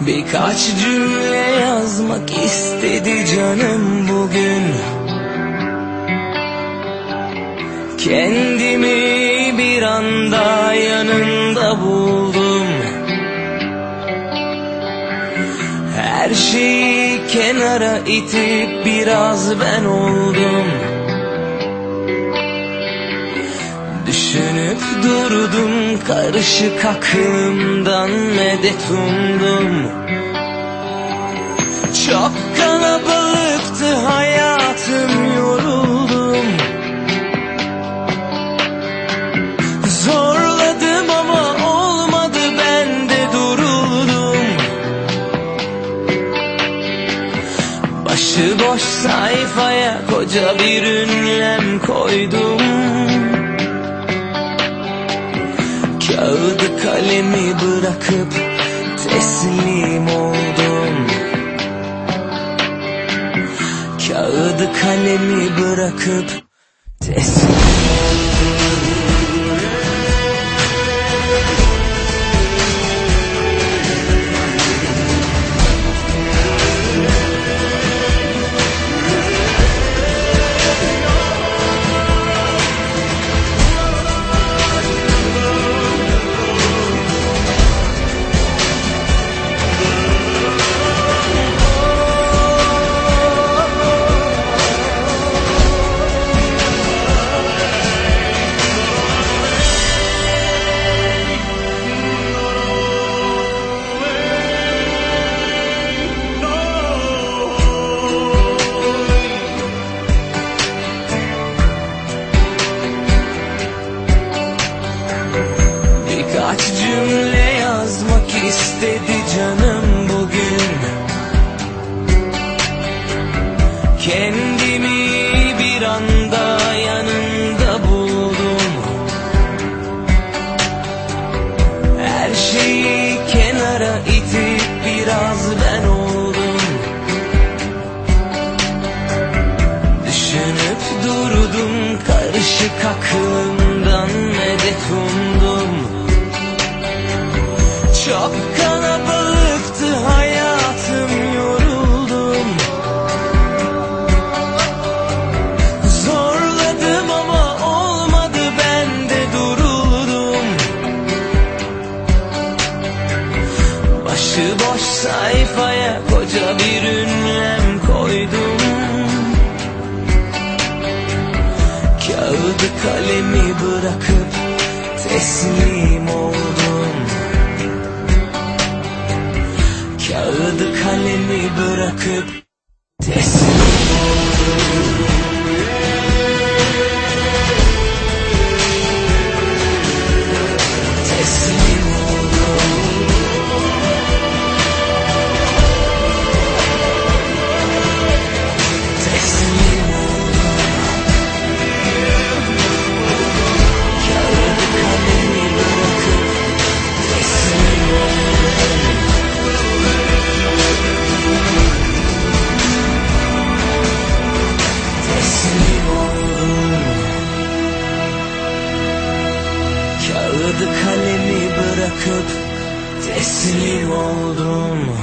Birkaç cümle yazmak istedi canım bugün. Kendimi bir anda yanında buldum. Her şeyi kenara itip biraz ben oldum Düşünüp durdum karışık aklımdan medet umdum. Çok kalabalıktı hayatım yoruldum. Zorladım ama olmadı ben de duruldum. Başıboş sayfaya koca bir ünlem koydum Kağıdı kalemi bırakıp teslim oldum. Kağıdı kalemi bırakıp teslim Birkaç cümle yazmak istedi canım bugün. Kendimi bir anda yanında buldum. Her şeyi kenara itip biraz ben oldum. Düşünüp durdum karışık aklımdan medet umdum koca bir ünlem koydum. Kağıdı kalemi bırakıp teslim oldum. Kağıdı kalemi bırakıp teslim oldum Kalemi bırakıp teslim oldum